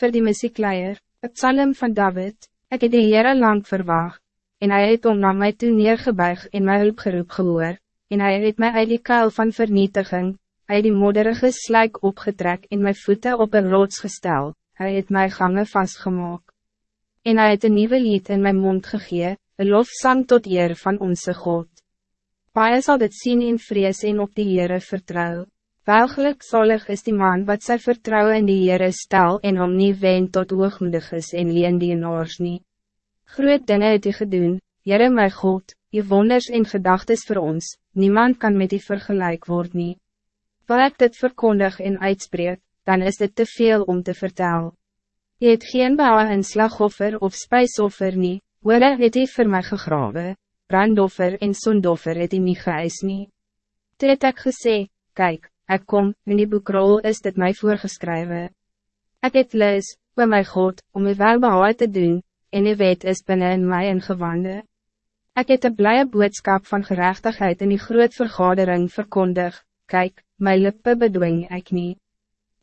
Voor die muziekleier, het psalm van David, ik het die Heere lang verwacht, en hij het om na my toe neergebuig en my hulp geroep gehoor, en hij het my uit die kuil van vernietiging, uit die modderige sluik opgetrek en my voeten op een rots gestel, hij het my gangen vastgemaak. En hij het een nieuwe lied in mijn mond gegee, een lofzang tot eer van onze God. Paie sal dit sien en vrees en op die Heere vertrouw. Welgelijk zalig is die man wat sy vertrouwen in die Heere stel en om nie wen tot hoogmoedig is en leen die naars nie. Groot dinge het u gedoen, Heere my God, je wonders en gedagtes voor ons, niemand kan met die vergelijk worden. nie. Wil ek dit verkondig en uitspreek, dan is dit te veel om te vertellen. Je het geen bouwe en slagoffer of spijsoffer nie, hoor het hy vir my gegrawe, brandoffer en sondoffer het hy nie geëis nie. Toe het ek gesê, kyk, ek kom, in die boekrol is dit mij voorgeschreven. Ek het lees, o my God, om my welbehaal te doen, en die wet is binnen in my ingewande. Ek het een blije boodskap van gerechtigheid in die groot vergadering verkondig, kyk, my lippe bedwing ek nie.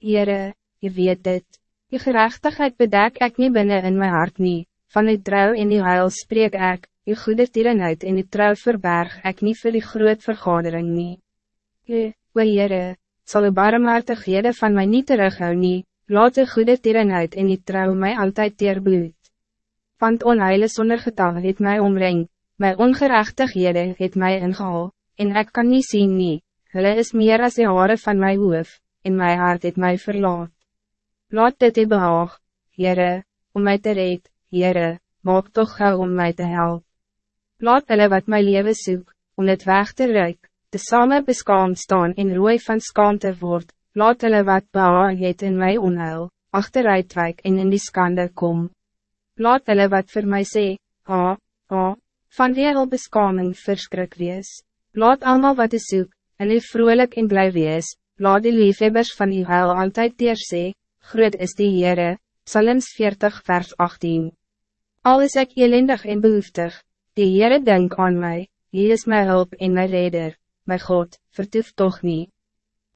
Heere, je weet dit, je gerechtigheid bedek ek nie binnen in my hart nie, van die trouw en die huil spreek ek, Je goede tierenheid en die trouw verberg ek niet voor die groot vergadering nie. Je, o Heere, sal de barmhartighede van mij niet terughou nie, laat de goede tierenheid en die trouw mij altijd teerbloed. Want onheile zonder getal het mij omring, my ongerechtighede het mij ingehaal, en ik kan niet zien nie, hulle is meer als de haren van mijn hoof, en mijn hart het mij verlaat. Laat dit die behaag, Heere, om mij te red, Heere, maak toch gauw om mij te helpen. Laat hulle wat my leven soek, om het weg te ruik, te samen beskaamd staan en rooi van skaamte word, laat hulle wat behaal het in my onheil, achteruitwijk en in die skande kom. Laat hulle wat voor mij sê, ha, ha, van wereld beskaming verskrik wees. Laat allemaal wat is soek, en die vrolijk en blij wees, laat die liefhebbers van die huil altijd teer sê, groot is die Heere, Psalms 40 vers 18. Al is ek elendig en behoeftig, Die Heere denk aan mij, Hij is mijn hulp en mijn redder, mijn God, vertoef toch niet.